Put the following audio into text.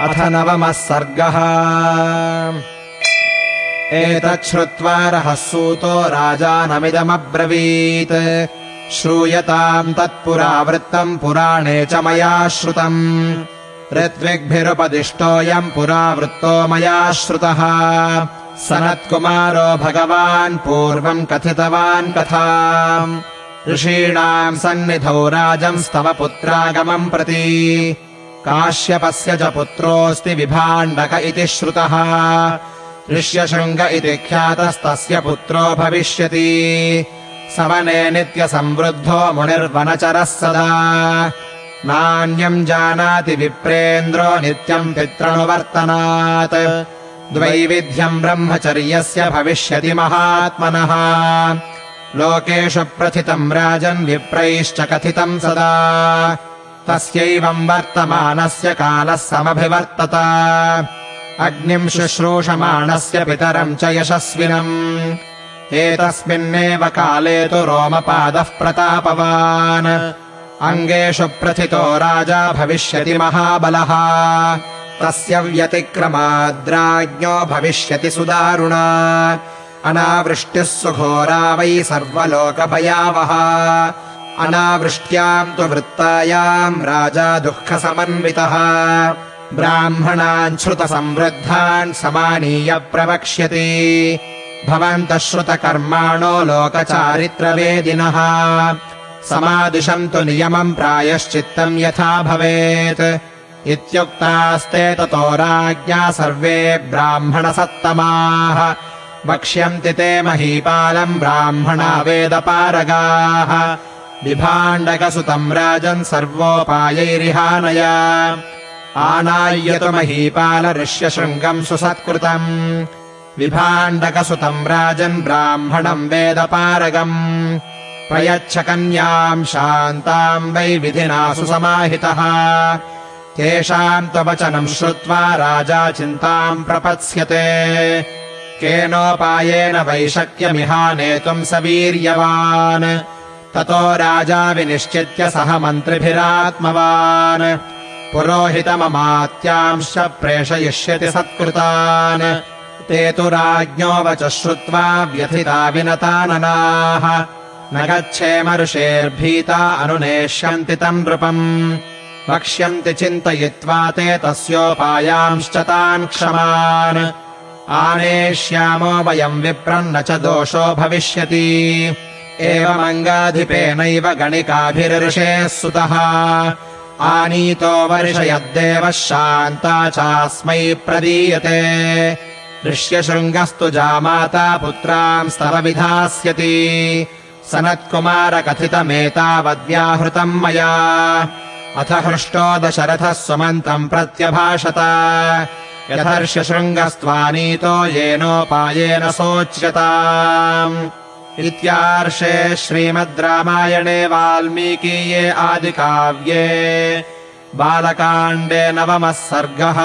अथ नवमः सर्गः। एतच्छ्रुत्वा रहसूतो राजानमिदमब्रवीत्। श्रूयताम् तत्पुरावृत्तम् पुराणे च मया श्रुतम्। ऋत्विग्भिरुपदिष्टोऽयम् पुरावृत्तो मया श्रुतः। सनत्कुमारो भगवान् पूर्वम् कथितवान् कथा। ऋषीणाम् सन्निधौ राजंस्तव पुत्रागमम् प्रति काश्यपस्य च पुत्रोऽस्ति विभाण्डक इति श्रुतः। ऋष्यशृङ्ग इति ख्यातस्तस्य पुत्रो भविष्यति। सवने नित्यसंवृद्धो मुनिर्वनचरः सदा। नान्यम् जानाति विप्रेन्द्रो नित्यम् पितृणुवर्तनात्। द्वैविध्यम् ब्रह्मचर्यस्य भविष्यति महात्मनः। लोकेषु प्रथितम् राजन् विप्रैश्च कथितम् सदा तस्यैवम् वर्तमानस्य कालः समभिवर्तत। अग्निम् शुश्रूषमाणस्य पितरम् च यशस्विनम्। एतस्मिन्नेव काले तु रोमपादः प्रतापवान्। अङ्गेषु प्रथितो राजा भविष्यति महाबलः। तस्य व्यतिक्रमाद्राज्ञो भविष्यति सुदारुणा। अनावृष्टिः सुघोरा वै सर्वलोकभयावः अनावृष्ट्याम् तु वृत्तायाम् राजा दुःखसमन्वितः। ब्राह्मणान् श्रुतसंवृद्धान् समानीय प्रवक्ष्यति। भवन्तः श्रुतकर्माणो लोकचारित्रवेदिनः समादिशन्तु नियमम् प्रायश्चित्तम् यथा भवेत्। इत्युक्तास्ते ततो राज्ञा सर्वे ब्राह्मणसत्तमाः। वक्ष्यन्ति ते महीपालम् ब्राह्मणा वेदपारगाः विभाण्डकसुतम् राजन् सर्वोपायैरिहानय। आनाय्यतु महीपालऋष्यशृङ्गम् सुसत्कृतम्। विभाण्डकसुतम् राजन् ब्राह्मणम् वेदपारगम्। प्रयच्छ कन्याम् शान्ताम् वै विधिना सुसमाहितः। तेषाम् त्ववचनम् श्रुत्वा राजा चिन्ताम् प्रपत्स्यते। केनोपायेन वै शक्यमिहानेतुम् स वीर्यवान् ततो राजा विनिश्चित्य सह मन्त्रिभिरात्मवान्। पुरोहितममात्यांश्च प्रेषयिष्यति सत्कृतान्। ते तु राज्ञो वच श्रुत्वा व्यथिता विनताननाः। न गच्छेमऋषेर्भीता अनुनेष्यन्ति तम् नृपम्। वक्ष्यन्ति चिन्तयित्वा ते तस्योपायांश्च तान् क्षमान्। आनेष्यामो वयम् विप्रन्न च दोषो भविष्यति एवमङ्गाधिपेनैव गणिकाभिर्षेः सुतः। आनीतो वर्षयद्देवः शान्ता चास्मै प्रदीयते। ऋष्यशृङ्गस्तु जामाता पुत्रांस्तव विधास्यति। सनत्कुमारकथितमेतावद्व्याहृतम् मया। अथ हृष्टो दशरथः सुमन्तम् प्रत्यभाषत। यथर्ष्यशृङ्गस्त्वानीतो येनोपायेन सोच्यता इत्यार्षे श्रीमद् रामायणे वाल्मीकीये आदिकाव्ये बालकाण्डे नवमः सर्गः